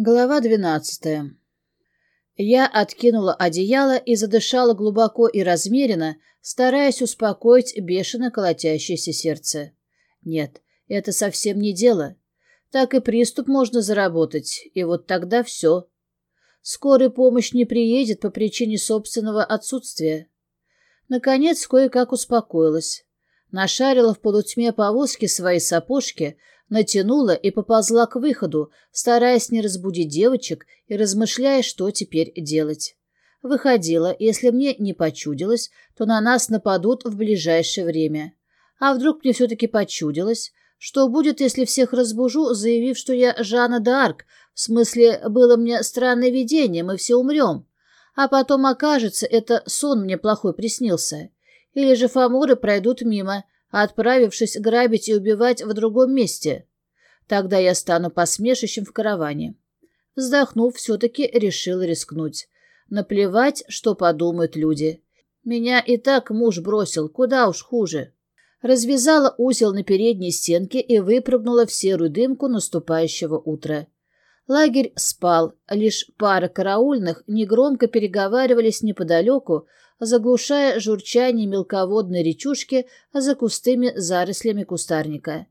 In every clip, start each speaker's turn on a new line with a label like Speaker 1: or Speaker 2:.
Speaker 1: Глава двенадцатая. Я откинула одеяло и задышала глубоко и размеренно, стараясь успокоить бешено колотящееся сердце. Нет, это совсем не дело. Так и приступ можно заработать, и вот тогда все. Скорая помощь не приедет по причине собственного отсутствия. Наконец, кое-как успокоилась. Нашарила в полутьме повозки свои сапожки, натянула и поползла к выходу, стараясь не разбудить девочек и размышляя, что теперь делать. Выходила, если мне не почудилось, то на нас нападут в ближайшее время. А вдруг мне все-таки почудилось? Что будет, если всех разбужу, заявив, что я Жанна д'Арк, в смысле, было мне странное видение, мы все умрем? А потом окажется, это сон мне плохой приснился. Или же фаморы пройдут мимо, отправившись грабить и убивать в другом месте. Тогда я стану посмешищем в караване. Вздохнув, все-таки решил рискнуть. Наплевать, что подумают люди. Меня и так муж бросил, куда уж хуже. Развязала узел на передней стенке и выпрыгнула в серую дымку наступающего утра. Лагерь спал, лишь пара караульных негромко переговаривались неподалеку, заглушая журчание мелководной речушки за густыми зарослями кустарника.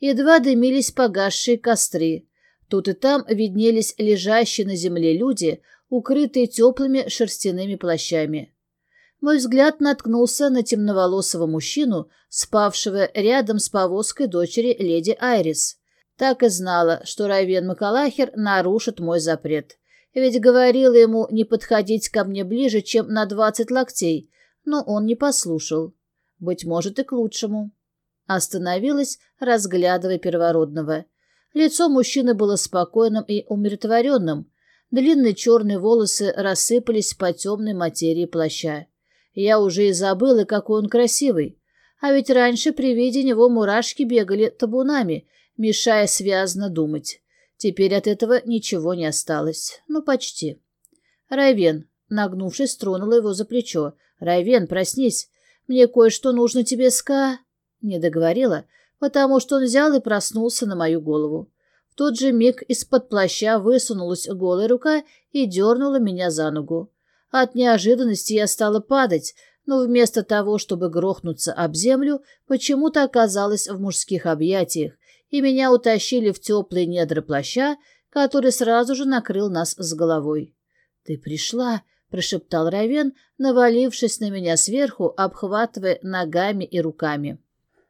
Speaker 1: Едва дымились погасшие костры. Тут и там виднелись лежащие на земле люди, укрытые теплыми шерстяными плащами. Мой взгляд наткнулся на темноволосого мужчину, спавшего рядом с повозкой дочери леди Айрис. Так и знала, что Равен Макалахер нарушит мой запрет. Ведь говорила ему не подходить ко мне ближе, чем на двадцать локтей, но он не послушал. Быть может, и к лучшему. Остановилась, разглядывая первородного. Лицо мужчины было спокойным и умиротворенным. Длинные черные волосы рассыпались по темной материи плаща. Я уже и забыла, какой он красивый. А ведь раньше при виде него мурашки бегали табунами, мешая связно думать. Теперь от этого ничего не осталось. Ну, почти. Райвен, нагнувшись, тронула его за плечо. «Райвен, проснись. Мне кое-что нужно тебе ска...» Не договорила, потому что он взял и проснулся на мою голову. В тот же миг из-под плаща высунулась голая рука и дернула меня за ногу. От неожиданности я стала падать, но вместо того, чтобы грохнуться об землю, почему-то оказалась в мужских объятиях, и меня утащили в теплые недра плаща, который сразу же накрыл нас с головой. «Ты пришла», — прошептал Равен, навалившись на меня сверху, обхватывая ногами и руками.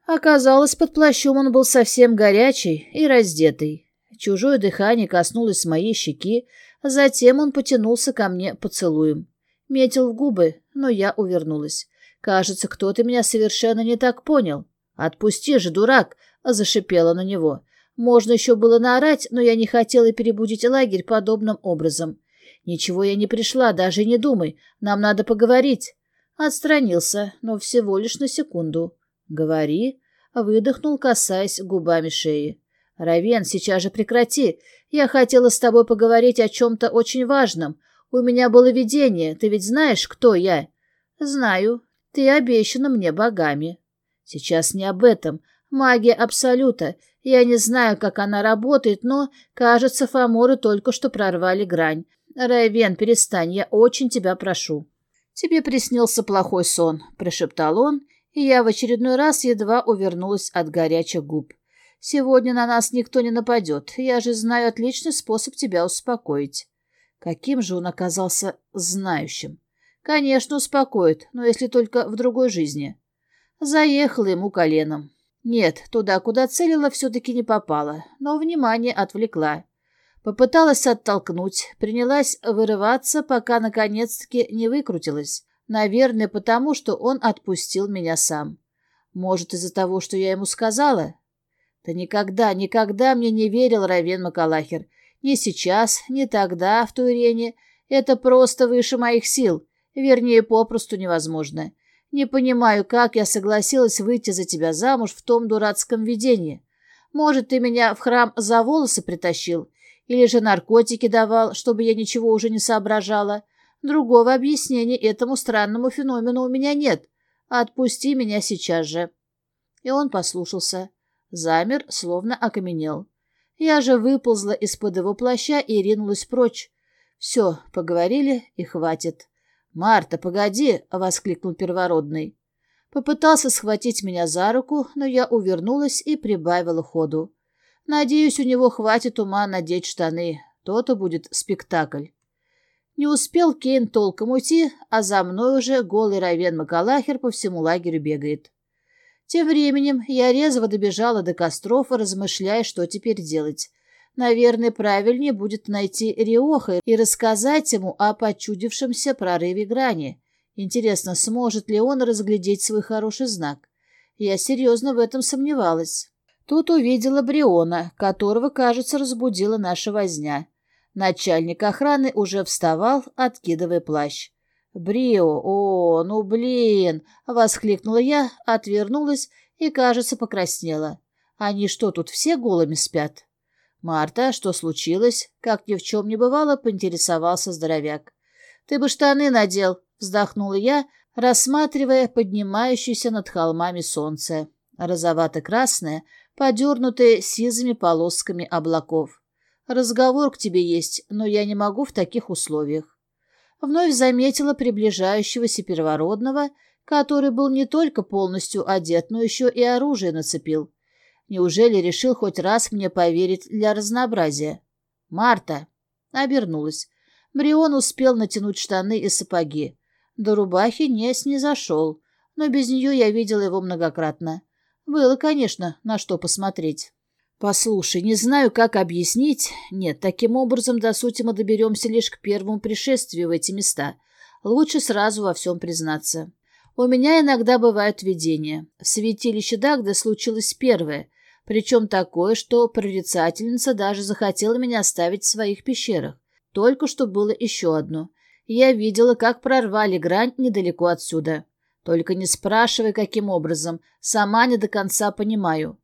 Speaker 1: Оказалось, под плащом он был совсем горячий и раздетый. Чужое дыхание коснулось моей щеки, затем он потянулся ко мне поцелуем. Метил в губы, но я увернулась. Кажется, кто-то меня совершенно не так понял. «Отпусти же, дурак!» зашипела на него. Можно еще было наорать, но я не хотела перебудить лагерь подобным образом. «Ничего я не пришла, даже не думай. Нам надо поговорить». Отстранился, но всего лишь на секунду. «Говори», — выдохнул, касаясь губами шеи. «Равен, сейчас же прекрати. Я хотела с тобой поговорить о чем-то очень важном. У меня было видение. Ты ведь знаешь, кто я?» «Знаю. Ты обещана мне богами». «Сейчас не об этом. Магия Абсолюта. Я не знаю, как она работает, но, кажется, Фоморы только что прорвали грань. Райвен, перестань, я очень тебя прошу. Тебе приснился плохой сон, прошептал он, я в очередной раз едва увернулась от горячих губ. Сегодня на нас никто не нападет. Я же знаю отличный способ тебя успокоить. Каким же он оказался знающим? Конечно, успокоит, но если только в другой жизни. Заехала ему коленом. Нет, туда, куда целила, все-таки не попала, но внимание отвлекла. Попыталась оттолкнуть, принялась вырываться, пока наконец-таки не выкрутилась. Наверное, потому что он отпустил меня сам. Может, из-за того, что я ему сказала? Ты никогда, никогда мне не верил, Равен Макалахер. Ни сейчас, ни тогда, в Турене. Это просто выше моих сил. Вернее, попросту невозможно. Не понимаю, как я согласилась выйти за тебя замуж в том дурацком видении. Может, ты меня в храм за волосы притащил? Или же наркотики давал, чтобы я ничего уже не соображала? Другого объяснения этому странному феномену у меня нет. Отпусти меня сейчас же». И он послушался. Замер, словно окаменел. Я же выползла из-под его плаща и ринулась прочь. Все, поговорили и хватит. «Марта, погоди!» — воскликнул первородный. Попытался схватить меня за руку, но я увернулась и прибавила ходу. Надеюсь, у него хватит ума надеть штаны. То-то будет спектакль. Не успел Кейн толком уйти, а за мной уже голый Равен Макалахер по всему лагерю бегает. Тем временем я резво добежала до костров, размышляя, что теперь делать. Наверное, правильнее будет найти Риоха и рассказать ему о почудившемся прорыве грани. Интересно, сможет ли он разглядеть свой хороший знак? Я серьезно в этом сомневалась. Тут увидела Бриона, которого, кажется, разбудила наша возня. Начальник охраны уже вставал, откидывая плащ. «Брио, о, ну блин!» — воскликнула я, отвернулась и, кажется, покраснела. «Они что, тут все голыми спят?» «Марта, что случилось?» — как ни в чем не бывало, поинтересовался здоровяк. «Ты бы штаны надел!» — вздохнула я, рассматривая поднимающееся над холмами солнце. Розовато-красное, подернутое сизыми полосками облаков. Разговор к тебе есть, но я не могу в таких условиях. Вновь заметила приближающегося первородного, который был не только полностью одет, но еще и оружие нацепил. Неужели решил хоть раз мне поверить для разнообразия? Марта. Обернулась. Брион успел натянуть штаны и сапоги. До рубахи не снизошел, но без нее я видела его многократно. Было, конечно, на что посмотреть. «Послушай, не знаю, как объяснить. Нет, таким образом до сути мы доберемся лишь к первому пришествию в эти места. Лучше сразу во всем признаться. У меня иногда бывают видения. В святилище Дагда случилось первое, причем такое, что прорицательница даже захотела меня оставить в своих пещерах. Только что было еще одно. Я видела, как прорвали грань недалеко отсюда. Только не спрашивай, каким образом. Сама не до конца понимаю.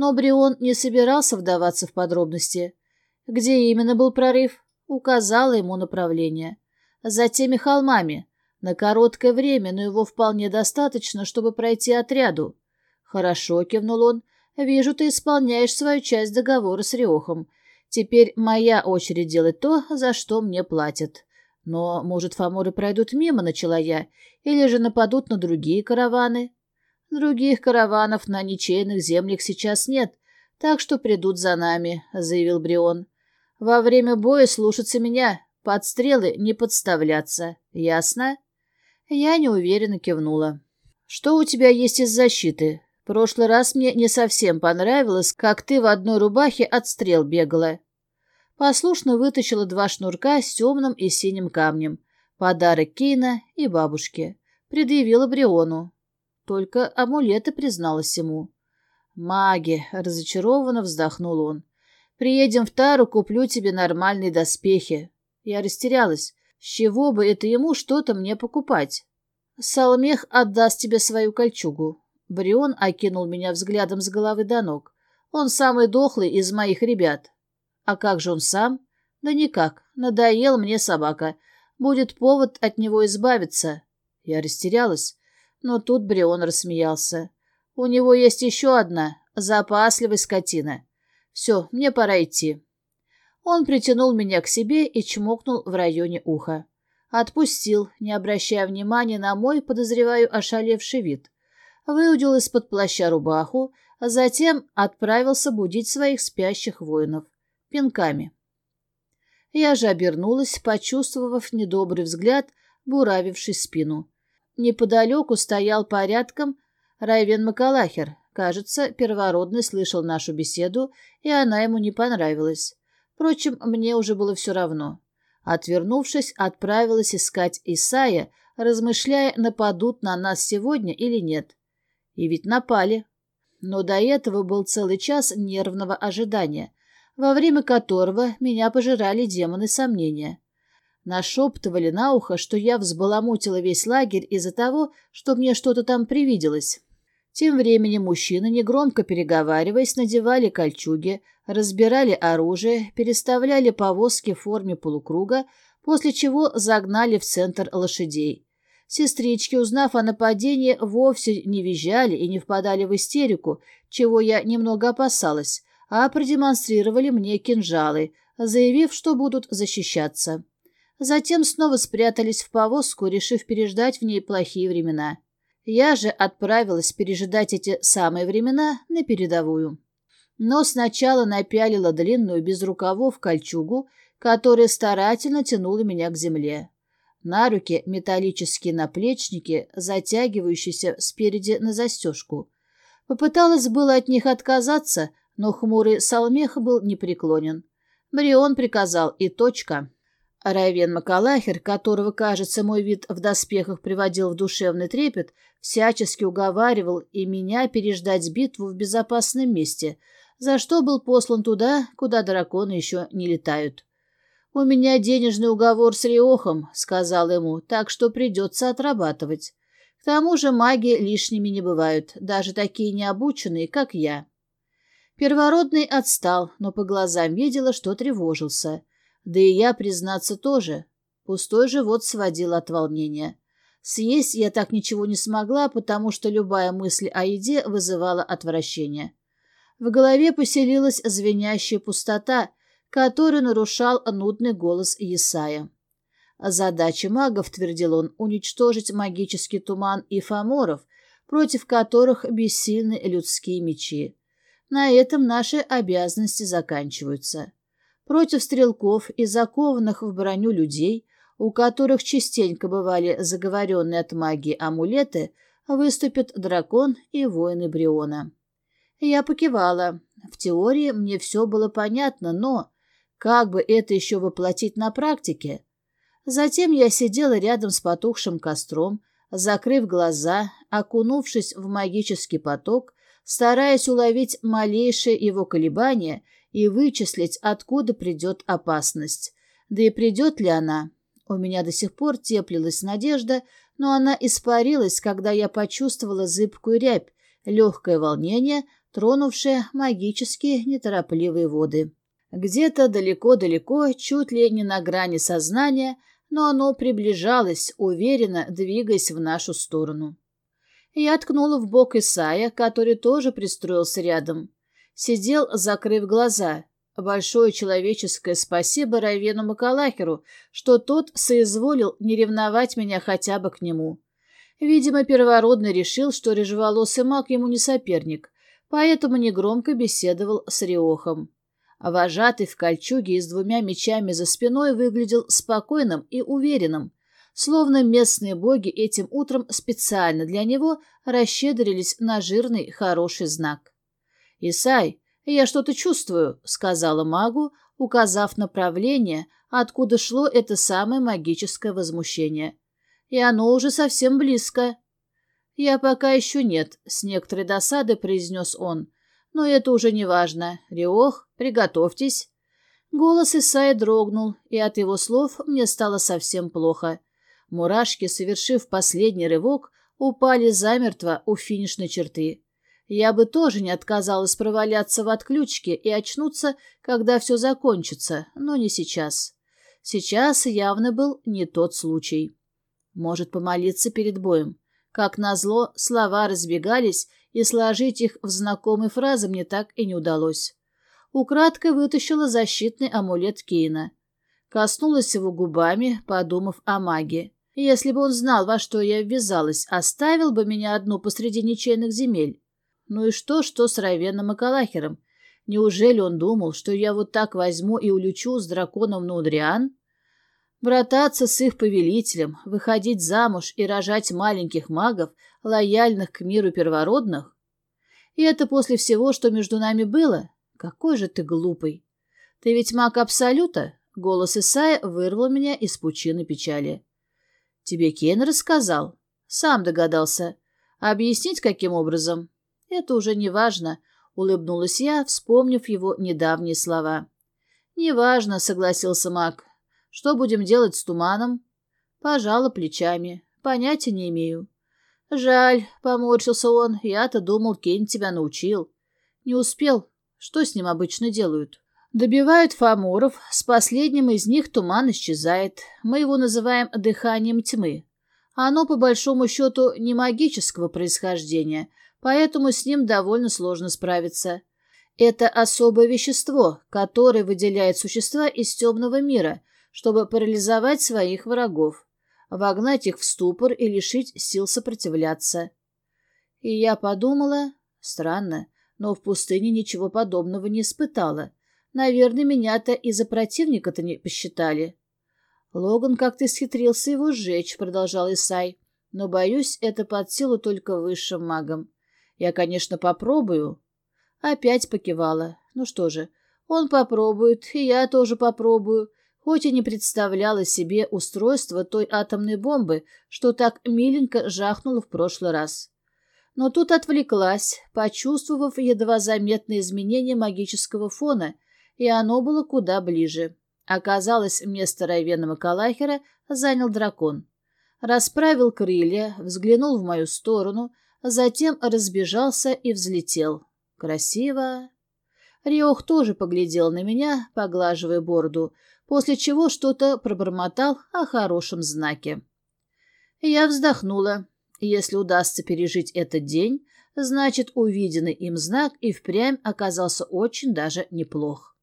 Speaker 1: Но Брион не собирался вдаваться в подробности. Где именно был прорыв? Указала ему направление. За теми холмами. На короткое время, но его вполне достаточно, чтобы пройти отряду. Хорошо, кивнул он. Вижу, ты исполняешь свою часть договора с Риохом. Теперь моя очередь делать то, за что мне платят. Но, может, фаморы пройдут мимо, начала я, или же нападут на другие караваны? Других караванов на ничейных землях сейчас нет, так что придут за нами», — заявил Брион. «Во время боя слушаться меня, под стрелы не подставляться. Ясно?» Я неуверенно кивнула. «Что у тебя есть из защиты? Прошлый раз мне не совсем понравилось, как ты в одной рубахе от стрел бегала». Послушно вытащила два шнурка с темным и синим камнем. Подарок Кейна и бабушке. Предъявила Бриону. Только амулеты призналась ему. «Маги!» — разочарованно вздохнул он. «Приедем в Тару, куплю тебе нормальные доспехи». Я растерялась. С чего бы это ему что-то мне покупать? Салмех отдаст тебе свою кольчугу. Брион окинул меня взглядом с головы до ног. Он самый дохлый из моих ребят. А как же он сам? Да никак. Надоел мне собака. Будет повод от него избавиться. Я растерялась. Но тут Брион рассмеялся. «У него есть еще одна, запасливая скотина. Все, мне пора идти». Он притянул меня к себе и чмокнул в районе уха. Отпустил, не обращая внимания на мой, подозреваю, ошалевший вид. Выудил из-под плаща рубаху, а затем отправился будить своих спящих воинов. Пинками. Я же обернулась, почувствовав недобрый взгляд, буравивший спину. Неподалеку стоял порядком Райвен Макалахер. Кажется, первородный слышал нашу беседу, и она ему не понравилась. Впрочем, мне уже было все равно. Отвернувшись, отправилась искать Исая, размышляя, нападут на нас сегодня или нет. И ведь напали. Но до этого был целый час нервного ожидания, во время которого меня пожирали демоны сомнения. Нашептывали на ухо, что я взбаламутила весь лагерь из-за того, что мне что-то там привиделось. Тем временем мужчины, негромко переговариваясь, надевали кольчуги, разбирали оружие, переставляли повозки в форме полукруга, после чего загнали в центр лошадей. Сестрички, узнав о нападении, вовсе не визжали и не впадали в истерику, чего я немного опасалась, а продемонстрировали мне кинжалы, заявив, что будут защищаться. Затем снова спрятались в повозку, решив переждать в ней плохие времена. Я же отправилась пережидать эти самые времена на передовую. Но сначала напялила длинную без рукавов кольчугу, которая старательно тянула меня к земле. На руки металлические наплечники, затягивающиеся спереди на застежку. Попыталась было от них отказаться, но хмурый Салмех был непреклонен. Брион приказал и точка. Райвен Макалахер, которого, кажется, мой вид в доспехах приводил в душевный трепет, всячески уговаривал и меня переждать битву в безопасном месте, за что был послан туда, куда драконы еще не летают. «У меня денежный уговор с Риохом», — сказал ему, — «так что придется отрабатывать. К тому же маги лишними не бывают, даже такие необученные, как я». Первородный отстал, но по глазам видела, что тревожился. Да и я, признаться, тоже. Пустой живот сводил от волнения. Съесть я так ничего не смогла, потому что любая мысль о еде вызывала отвращение. В голове поселилась звенящая пустота, которую нарушал нудный голос Исая. Задача магов, твердил он, уничтожить магический туман и фаморов, против которых бессильны людские мечи. На этом наши обязанности заканчиваются. Против стрелков и закованных в броню людей, у которых частенько бывали заговоренные от магии амулеты, выступят дракон и воины Бриона. Я покивала. В теории мне все было понятно, но как бы это еще воплотить на практике? Затем я сидела рядом с потухшим костром, закрыв глаза, окунувшись в магический поток, стараясь уловить малейшее его колебание — и вычислить, откуда придет опасность. Да и придет ли она? У меня до сих пор теплилась надежда, но она испарилась, когда я почувствовала зыбкую рябь, легкое волнение, тронувшее магические неторопливые воды. Где-то далеко-далеко, чуть ли не на грани сознания, но оно приближалось, уверенно двигаясь в нашу сторону. Я ткнула в бок Исая, который тоже пристроился рядом сидел, закрыв глаза. Большое человеческое спасибо Райвену Макалахеру, что тот соизволил не ревновать меня хотя бы к нему. Видимо, первородный решил, что рыжеволосый маг ему не соперник, поэтому негромко беседовал с Риохом. Вожатый в кольчуге и с двумя мечами за спиной выглядел спокойным и уверенным, словно местные боги этим утром специально для него расщедрились на жирный хороший знак. «Исай, я что-то чувствую», — сказала магу, указав направление, откуда шло это самое магическое возмущение. «И оно уже совсем близко». «Я пока еще нет», — с некоторой досадой произнес он. «Но это уже не важно. Риох, приготовьтесь». Голос Исаи дрогнул, и от его слов мне стало совсем плохо. Мурашки, совершив последний рывок, упали замертво у финишной черты. Я бы тоже не отказалась проваляться в отключке и очнуться, когда все закончится, но не сейчас. Сейчас явно был не тот случай. Может помолиться перед боем. Как назло, слова разбегались, и сложить их в знакомые фразы мне так и не удалось. Украдкой вытащила защитный амулет Кейна. Коснулась его губами, подумав о маге. Если бы он знал, во что я ввязалась, оставил бы меня одну посреди ничейных земель. Ну и что, что с Равеном и Калахером? Неужели он думал, что я вот так возьму и улечу с драконом на Удриан? Брататься с их повелителем, выходить замуж и рожать маленьких магов, лояльных к миру первородных? И это после всего, что между нами было? Какой же ты глупый! Ты ведь маг Абсолюта? Голос Исая вырвал меня из пучины печали. Тебе Кен рассказал? Сам догадался. Объяснить, каким образом? «Это уже не важно», — улыбнулась я, вспомнив его недавние слова. «Не важно», — согласился маг. «Что будем делать с туманом?» Пожала плечами. «Понятия не имею». «Жаль», — поморщился он. «Я-то думал, Кейн тебя научил». «Не успел. Что с ним обычно делают?» Добивают фаморов, с последним из них туман исчезает. Мы его называем дыханием тьмы. Оно, по большому счету, не магического происхождения, поэтому с ним довольно сложно справиться. Это особое вещество, которое выделяет существа из темного мира, чтобы парализовать своих врагов, вогнать их в ступор и лишить сил сопротивляться. И я подумала, странно, но в пустыне ничего подобного не испытала. Наверное, меня-то из-за противника-то не посчитали. Логан как-то схитрился его сжечь, продолжал Исай. Но, боюсь, это под силу только высшим магам. Я, конечно, попробую. Опять покивала. Ну что же, он попробует, и я тоже попробую, хоть и не представляла себе устройство той атомной бомбы, что так миленько жахнуло в прошлый раз. Но тут отвлеклась, почувствовав едва заметные изменения магического фона, и оно было куда ближе. Оказалось, место Райвена Макалахера занял дракон. Расправил крылья, взглянул в мою сторону, затем разбежался и взлетел. Красиво. Риох тоже поглядел на меня, поглаживая бороду, после чего что-то пробормотал о хорошем знаке. Я вздохнула. Если удастся пережить этот день, значит, увиденный им знак и впрямь оказался очень даже неплох.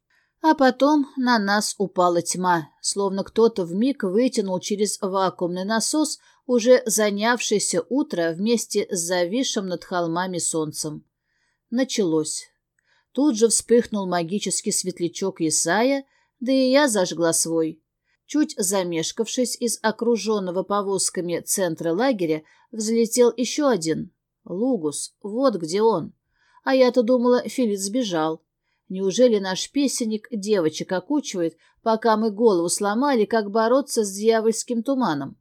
Speaker 1: А потом на нас упала тьма, словно кто-то вмиг вытянул через вакуумный насос уже занявшееся утро вместе с зависшим над холмами солнцем. Началось. Тут же вспыхнул магический светлячок Исая, да и я зажгла свой. Чуть замешкавшись из окруженного повозками центра лагеря, взлетел еще один. Лугус, вот где он. А я-то думала, Филипп сбежал. Неужели наш песенник девочек окучивает, пока мы голову сломали, как бороться с дьявольским туманом?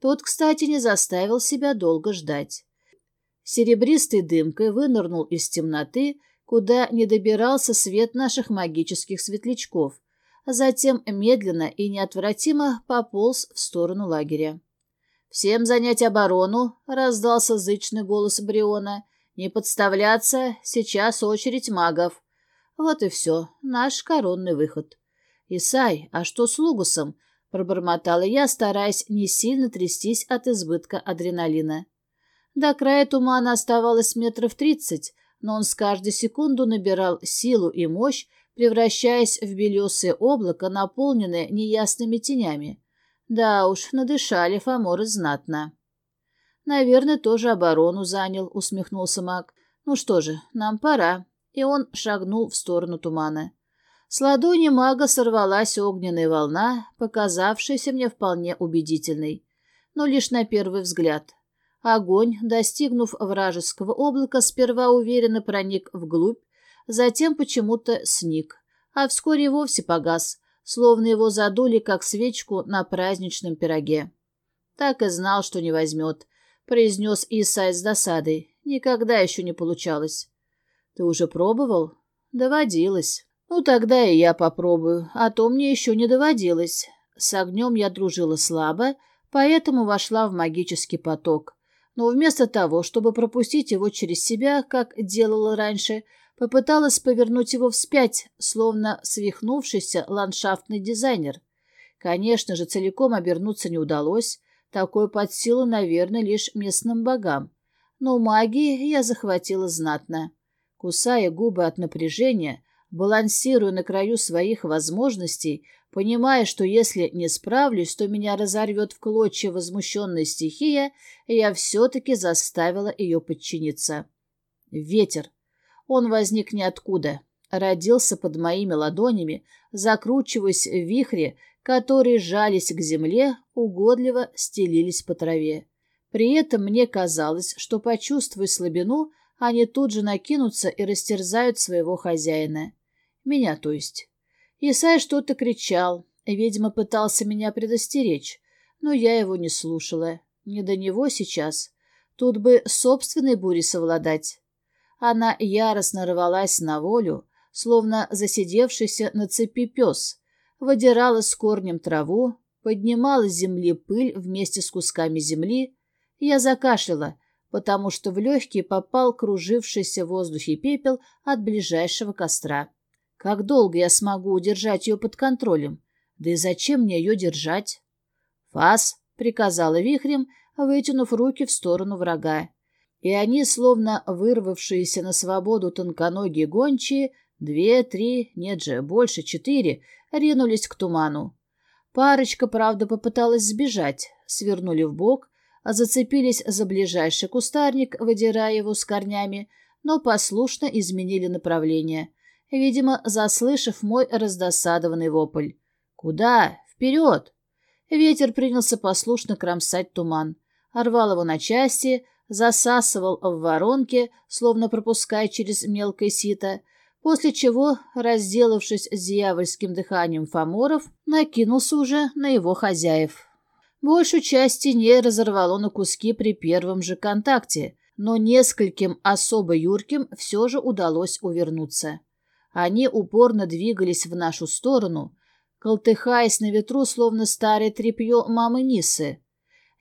Speaker 1: Тот, кстати, не заставил себя долго ждать. Серебристой дымкой вынырнул из темноты, куда не добирался свет наших магических светлячков, а затем медленно и неотвратимо пополз в сторону лагеря. «Всем занять оборону!» — раздался зычный голос Бриона. «Не подставляться, сейчас очередь магов». Вот и все, наш коронный выход. «Исай, а что с Лугусом?» — пробормотала я, стараясь не сильно трястись от избытка адреналина. До края тумана оставалось метров тридцать, но он с каждой секунду набирал силу и мощь, превращаясь в белесое облако, наполненное неясными тенями. Да уж, надышали Фоморы знатно. «Наверное, тоже оборону занял», — усмехнулся маг. «Ну что же, нам пора». И он шагнул в сторону тумана. С ладони мага сорвалась огненная волна, показавшаяся мне вполне убедительной. Но лишь на первый взгляд. Огонь, достигнув вражеского облака, сперва уверенно проник вглубь, затем почему-то сник, а вскоре вовсе погас, словно его задули, как свечку на праздничном пироге. «Так и знал, что не возьмет», — произнес Исай с досадой. «Никогда еще не получалось». «Ты уже пробовал?» «Доводилось». «Ну, тогда и я попробую, а то мне еще не доводилось». С огнем я дружила слабо, поэтому вошла в магический поток. Но вместо того, чтобы пропустить его через себя, как делала раньше, — Попыталась повернуть его вспять, словно свихнувшийся ландшафтный дизайнер. Конечно же, целиком обернуться не удалось. Такое под силу, наверное, лишь местным богам. Но магии я захватила знатно. Кусая губы от напряжения, балансируя на краю своих возможностей, понимая, что если не справлюсь, то меня разорвет в клочья возмущенная стихия, я все-таки заставила ее подчиниться. Ветер. Он возник ниоткуда, родился под моими ладонями, закручиваясь в вихре, которые жались к земле, угодливо стелились по траве. При этом мне казалось, что, почувствуя слабину, они тут же накинутся и растерзают своего хозяина. Меня, то есть. Исай что-то кричал, видимо, пытался меня предостеречь, но я его не слушала. Не до него сейчас. Тут бы собственной бурей совладать. Она яростно рвалась на волю, словно засидевшийся на цепи пес, выдирала с корнем траву, поднимала с земли пыль вместе с кусками земли. Я закашляла, потому что в легкие попал кружившийся в воздухе пепел от ближайшего костра. Как долго я смогу удержать ее под контролем? Да и зачем мне ее держать? «Фас!» — приказала вихрем, вытянув руки в сторону врага и они, словно вырвавшиеся на свободу тонконогие гончие, Две, три, нет же, больше, четыре ринулись к туману. Парочка, правда, попыталась сбежать, свернули в бок, зацепились за ближайший кустарник, выдирая его с корнями, но послушно изменили направление, видимо, заслышав мой раздосадованный вопль. «Куда? Вперед!» Ветер принялся послушно кромсать туман, рвал его на части, засасывал в воронке, словно пропуская через мелкое сито, после чего, разделавшись с дьявольским дыханием фаморов, накинулся уже на его хозяев. Большую часть теней разорвало на куски при первом же контакте, но нескольким особо юрким все же удалось увернуться. Они упорно двигались в нашу сторону, колтыхаясь на ветру, словно старое тряпье мамы Нисы.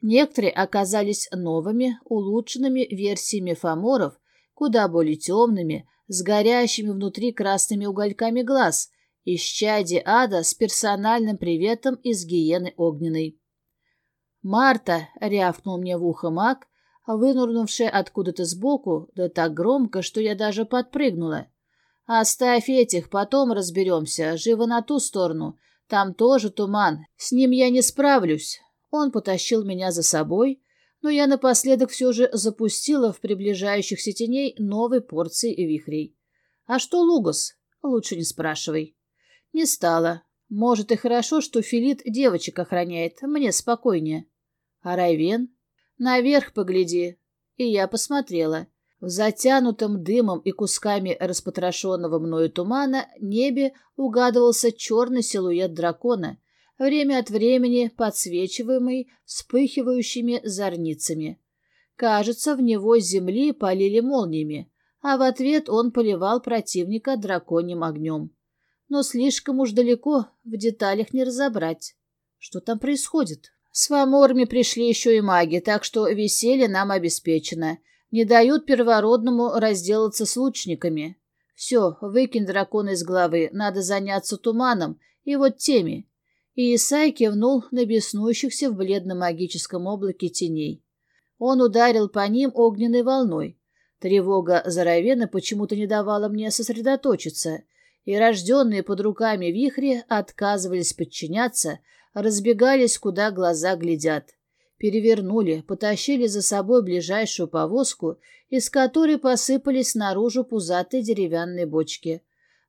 Speaker 1: Некоторые оказались новыми, улучшенными версиями фаморов, куда более темными, с горящими внутри красными угольками глаз, из чади ада с персональным приветом из гиены огненной. «Марта!» — рявкнул мне в ухо маг, вынурнувшая откуда-то сбоку, да так громко, что я даже подпрыгнула. «Оставь этих, потом разберемся, живо на ту сторону. Там тоже туман, с ним я не справлюсь». Он потащил меня за собой, но я напоследок все же запустила в приближающихся теней новой порции вихрей. «А что Лугас?» «Лучше не спрашивай». «Не стало. Может, и хорошо, что Филит девочек охраняет, мне спокойнее». А Райвен? Наверх погляди. И я посмотрела. В затянутом дымом и кусками распотрошенного мною тумана небе угадывался черный силуэт дракона, время от времени подсвечиваемый вспыхивающими зорницами. Кажется, в него с земли полили молниями, а в ответ он поливал противника драконьим огнем. Но слишком уж далеко в деталях не разобрать. Что там происходит? С фаморами пришли еще и маги, так что веселье нам обеспечено. Не дают первородному разделаться с лучниками. Все, выкинь дракона из головы, надо заняться туманом и вот теми. И Исай кивнул на беснующихся в бледном магическом облаке теней. Он ударил по ним огненной волной. Тревога за Равена почему-то не давала мне сосредоточиться, и рожденные под руками вихри отказывались подчиняться, разбегались, куда глаза глядят. Перевернули, потащили за собой ближайшую повозку, из которой посыпались наружу пузатые деревянные бочки.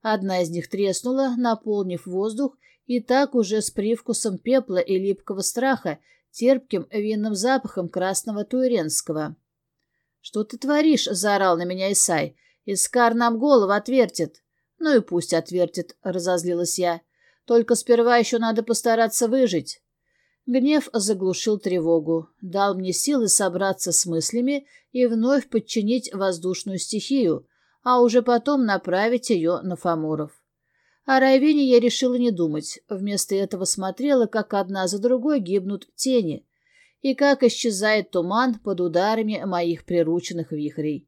Speaker 1: Одна из них треснула, наполнив воздух, и так уже с привкусом пепла и липкого страха, терпким винным запахом красного туэренского. «Что ты творишь?» — заорал на меня Исай. «Искар нам голову отвертит». «Ну и пусть отвертит», — разозлилась я. Только сперва еще надо постараться выжить. Гнев заглушил тревогу, дал мне силы собраться с мыслями и вновь подчинить воздушную стихию, а уже потом направить ее на Фамуров. О Райвине я решила не думать, вместо этого смотрела, как одна за другой гибнут тени, и как исчезает туман под ударами моих прирученных вихрей.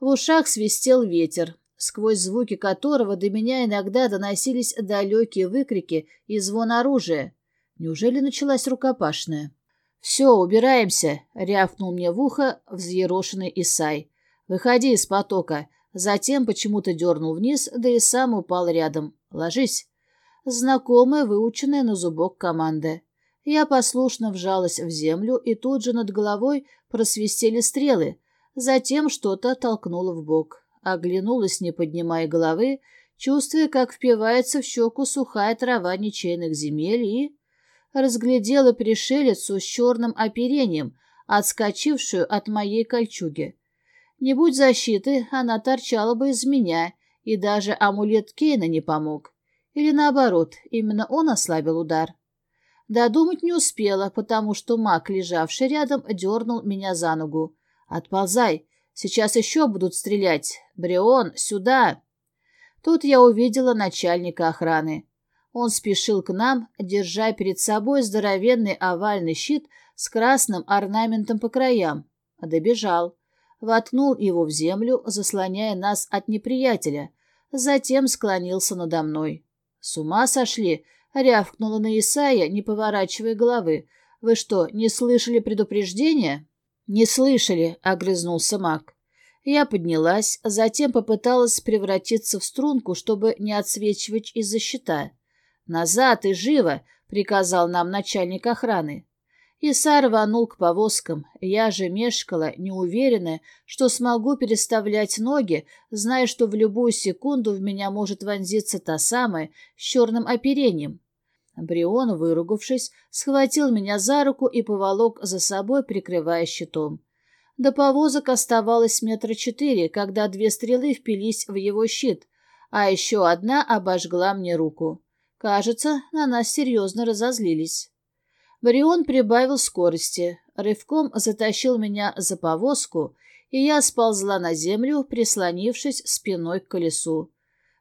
Speaker 1: В ушах свистел ветер, сквозь звуки которого до меня иногда доносились далекие выкрики и звон оружия. Неужели началась рукопашная? «Все, убираемся!» — рявкнул мне в ухо взъерошенный Исай. «Выходи из потока!» Затем почему-то дернул вниз, да и сам упал рядом. «Ложись!» Знакомая, выученная на зубок команда. Я послушно вжалась в землю, и тут же над головой просвистели стрелы. Затем что-то толкнуло в бок. Оглянулась, не поднимая головы, чувствуя, как впивается в щеку сухая трава ничейных земель и... Разглядела пришелицу с черным оперением, отскочившую от моей кольчуги. Не будь защиты, она торчала бы из меня, и даже амулет Кейна не помог. Или наоборот, именно он ослабил удар. Додумать не успела, потому что маг, лежавший рядом, дернул меня за ногу. «Отползай! Сейчас еще будут стрелять. Брион, сюда!» Тут я увидела начальника охраны. Он спешил к нам, держа перед собой здоровенный овальный щит с красным орнаментом по краям. Добежал. Воткнул его в землю, заслоняя нас от неприятеля. Затем склонился надо мной. «С ума сошли?» — рявкнула на Исая, не поворачивая головы. «Вы что, не слышали предупреждения?» «Не слышали», — огрызнулся маг. Я поднялась, затем попыталась превратиться в струнку, чтобы не отсвечивать из-за щита. «Назад и живо!» — приказал нам начальник охраны. Исар рванул к повозкам. Я же мешкала, неуверенная, что смогу переставлять ноги, зная, что в любую секунду в меня может вонзиться та самая с черным оперением. Брион, выругавшись, схватил меня за руку и поволок за собой, прикрывая щитом. До повозок оставалось метра четыре, когда две стрелы впились в его щит, а еще одна обожгла мне руку. Кажется, на нас серьезно разозлились. Барион прибавил скорости, рывком затащил меня за повозку, и я сползла на землю, прислонившись спиной к колесу.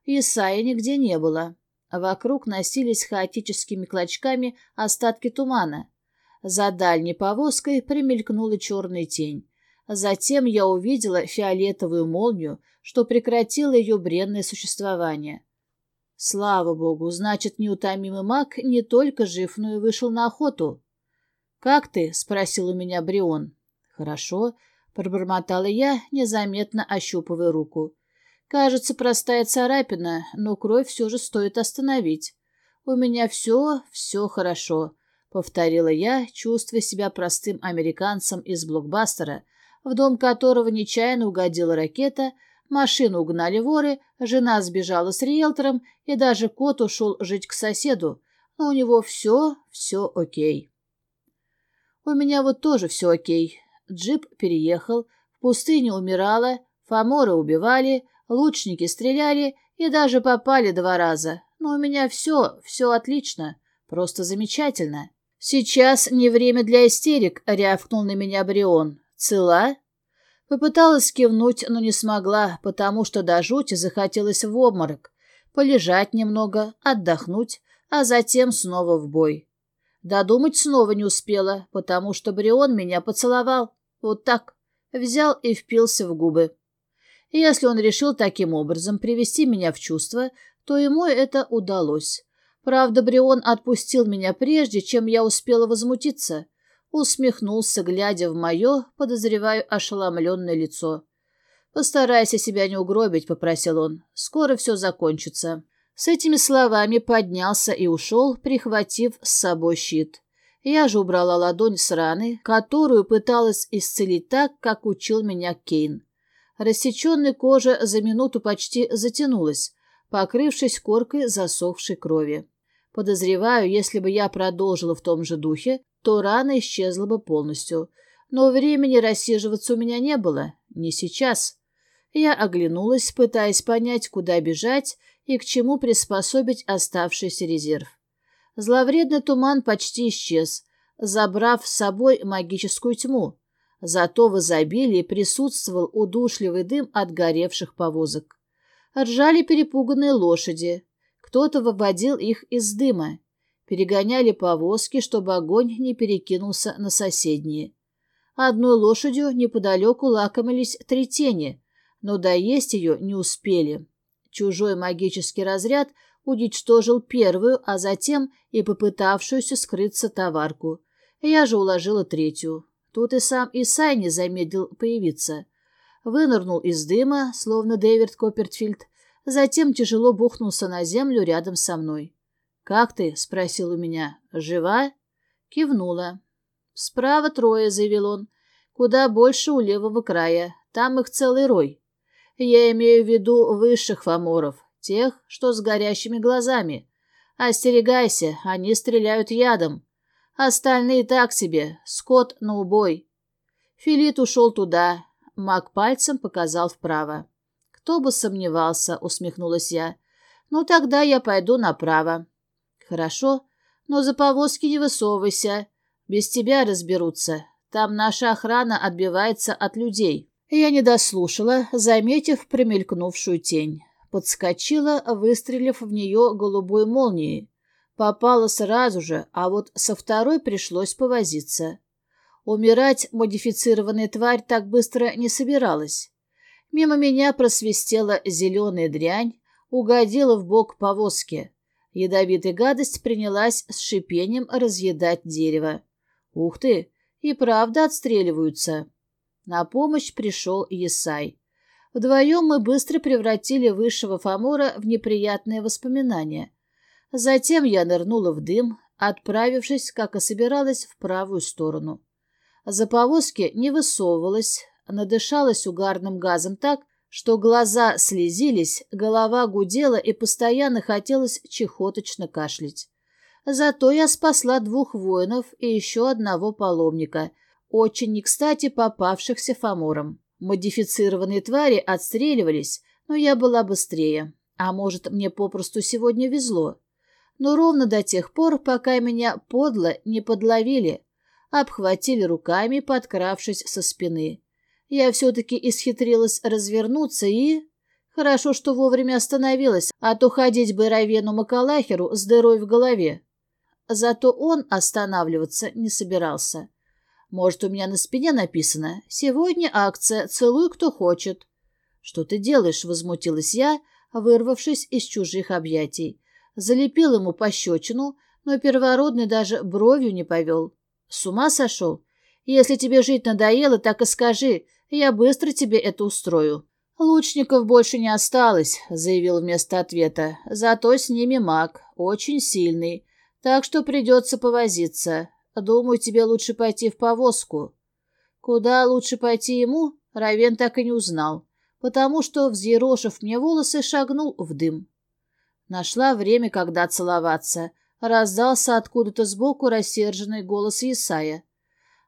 Speaker 1: Исаия нигде не было. Вокруг носились хаотическими клочками остатки тумана. За дальней повозкой примелькнула черная тень. Затем я увидела фиолетовую молнию, что прекратило ее бренное существование. Слава богу, значит, неутомимый маг не только жив, но и вышел на охоту. «Как ты?» — спросил у меня Брион. «Хорошо», — пробормотала я, незаметно ощупывая руку. «Кажется, простая царапина, но кровь все же стоит остановить. У меня все, все хорошо», — повторила я, чувствуя себя простым американцем из блокбастера, в дом которого нечаянно угодила ракета — Машину угнали воры, жена сбежала с риэлтором, и даже кот ушел жить к соседу. Но у него все, все окей. У меня вот тоже все окей. Джип переехал, в пустыне умирала, фаморы убивали, лучники стреляли и даже попали два раза. Но у меня все, все отлично, просто замечательно. Сейчас не время для истерик, рявкнул на меня Брион. Цела? Попыталась кивнуть, но не смогла, потому что до жути захотелось в обморок. Полежать немного, отдохнуть, а затем снова в бой. Додумать снова не успела, потому что Брион меня поцеловал. Вот так. Взял и впился в губы. Если он решил таким образом привести меня в чувство, то ему это удалось. Правда, Брион отпустил меня прежде, чем я успела возмутиться усмехнулся, глядя в мое, подозреваю, ошеломленное лицо. «Постарайся себя не угробить», — попросил он. «Скоро все закончится». С этими словами поднялся и ушел, прихватив с собой щит. Я же убрала ладонь с раны, которую пыталась исцелить так, как учил меня Кейн. Рассеченная кожа за минуту почти затянулась, покрывшись коркой засохшей крови. Подозреваю, если бы я продолжила в том же духе, то рана исчезла бы полностью. Но времени рассиживаться у меня не было. Не сейчас. Я оглянулась, пытаясь понять, куда бежать и к чему приспособить оставшийся резерв. Зловредный туман почти исчез, забрав с собой магическую тьму. Зато в изобилии присутствовал удушливый дым от горевших повозок. Ржали перепуганные лошади. Кто-то выводил их из дыма перегоняли повозки, чтобы огонь не перекинулся на соседние. Одной лошадью неподалеку лакомились три тени, но доесть ее не успели. Чужой магический разряд уничтожил первую, а затем и попытавшуюся скрыться товарку. Я же уложила третью. Тут и сам Исай не замедлил появиться. Вынырнул из дыма, словно Дэвид Коппертфильд, затем тяжело бухнулся на землю рядом со мной. «Как ты?» — спросил у меня. «Жива?» Кивнула. «Справа трое», — заявил он. «Куда больше у левого края. Там их целый рой. Я имею в виду высших фаморов, тех, что с горящими глазами. Остерегайся, они стреляют ядом. Остальные так себе, скот на убой». Филит ушел туда. Маг пальцем показал вправо. «Кто бы сомневался», — усмехнулась я. «Ну, тогда я пойду направо». «Хорошо, но за повозки не высовывайся. Без тебя разберутся. Там наша охрана отбивается от людей». Я не дослушала, заметив промелькнувшую тень. Подскочила, выстрелив в нее голубой молнией. Попала сразу же, а вот со второй пришлось повозиться. Умирать модифицированная тварь так быстро не собиралась. Мимо меня просвистела зеленая дрянь, угодила в бок повозки. Ядовитая гадость принялась с шипением разъедать дерево. Ух ты, и правда отстреливаются. На помощь пришел Есай. Вдвоем мы быстро превратили высшего Фомора в неприятные воспоминания. Затем я нырнула в дым, отправившись, как и собиралась, в правую сторону. За повозки не высовывалась, надышалась угарным газом так, что глаза слезились, голова гудела и постоянно хотелось чехоточно кашлять. Зато я спасла двух воинов и еще одного паломника, очень не кстати попавшихся Фомором. Модифицированные твари отстреливались, но я была быстрее. А может, мне попросту сегодня везло. Но ровно до тех пор, пока меня подло не подловили, обхватили руками, подкравшись со спины. Я все-таки исхитрилась развернуться и... Хорошо, что вовремя остановилась, а то ходить бы Равену Макалахеру с дырой в голове. Зато он останавливаться не собирался. Может, у меня на спине написано «Сегодня акция, целуй, кто хочет». «Что ты делаешь?» — возмутилась я, вырвавшись из чужих объятий. Залепил ему пощечину, но первородный даже бровью не повел. «С ума сошел? Если тебе жить надоело, так и скажи, я быстро тебе это устрою». «Лучников больше не осталось», — заявил вместо ответа. «Зато с ними маг, очень сильный, так что придется повозиться. Думаю, тебе лучше пойти в повозку. Куда лучше пойти ему, Равен так и не узнал, потому что, взъерошив мне волосы, шагнул в дым. Нашла время, когда целоваться. Раздался откуда-то сбоку рассерженный голос Исая.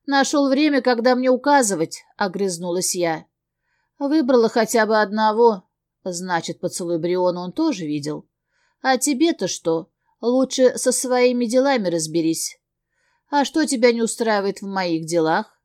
Speaker 1: «Нашел время, когда мне указывать», — огрызнулась я. «Выбрала хотя бы одного». Значит, поцелуй Бриона он тоже видел. «А тебе-то что? Лучше со своими делами разберись». А что тебя не устраивает в моих делах?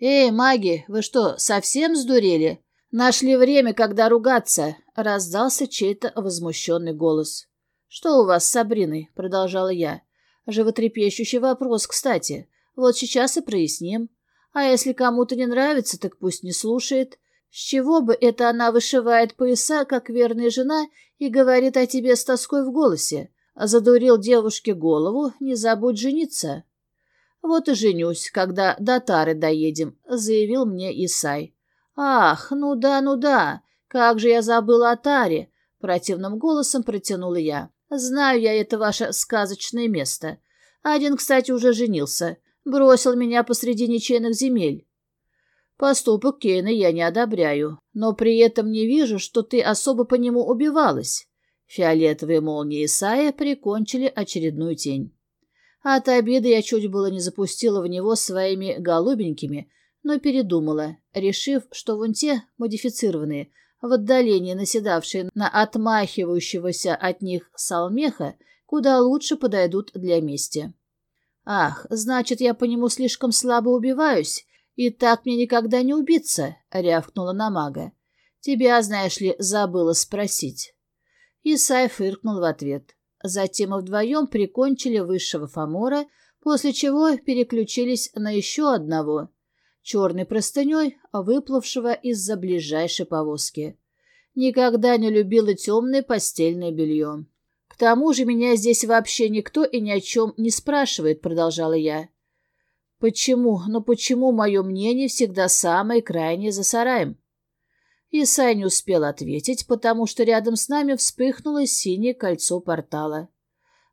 Speaker 1: Эй, маги, вы что, совсем сдурели? Нашли время, когда ругаться, раздался чей-то возмущенный голос. Что у вас с Сабриной? продолжала я. Животрепещущий вопрос, кстати. Вот сейчас и проясним. А если кому-то не нравится, так пусть не слушает. С чего бы это она вышивает пояса, как верная жена, и говорит о тебе с тоской в голосе? Задурил девушке голову, не забудь жениться. «Вот и женюсь, когда до Тары доедем», — заявил мне Исай. «Ах, ну да, ну да, как же я забыла о Таре!» — противным голосом протянула я. «Знаю я это ваше сказочное место. Один, кстати, уже женился. Бросил меня посреди ничейных земель». Поступок Кейна я не одобряю, но при этом не вижу, что ты особо по нему убивалась. Фиолетовые молнии Исая прикончили очередную тень. От обеда я чуть было не запустила в него своими голубенькими, но передумала, решив, что вон те, модифицированные, в отдалении наседавшие на отмахивающегося от них салмеха, куда лучше подойдут для мести. «Ах, значит, я по нему слишком слабо убиваюсь, и так мне никогда не убиться», — рявкнула на мага. «Тебя, знаешь ли, забыла спросить». Исай фыркнул в ответ. Затем мы вдвоем прикончили высшего Фомора, после чего переключились на еще одного, черной простыней, выплывшего из-за ближайшей повозки. Никогда не любила темное постельное белье. «К тому же меня здесь вообще никто и ни о чем не спрашивает», — продолжала я. «Почему? Но почему мое мнение всегда самое крайнее за сараем?» Исай не успел ответить, потому что рядом с нами вспыхнуло синее кольцо портала.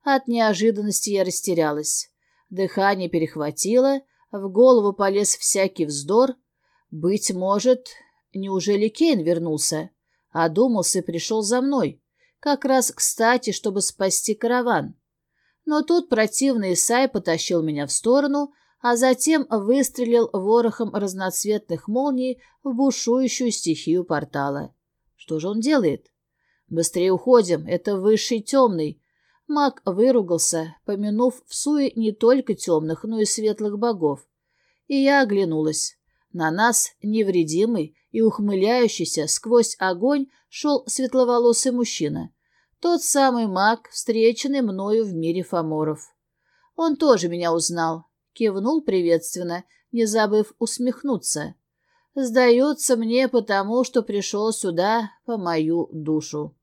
Speaker 1: От неожиданности я растерялась. Дыхание перехватило, в голову полез всякий вздор. Быть может, неужели Кейн вернулся? Одумался и пришел за мной. Как раз кстати, чтобы спасти караван. Но тут противный Исай потащил меня в сторону, а затем выстрелил ворохом разноцветных молний в бушующую стихию портала. Что же он делает? «Быстрее уходим, это высший темный!» Маг выругался, помянув в суе не только темных, но и светлых богов. И я оглянулась. На нас, невредимый и ухмыляющийся сквозь огонь, шел светловолосый мужчина. Тот самый маг, встреченный мною в мире фаморов. Он тоже меня узнал, кивнул приветственно, не забыв усмехнуться. «Сдается мне потому, что пришел сюда по мою душу».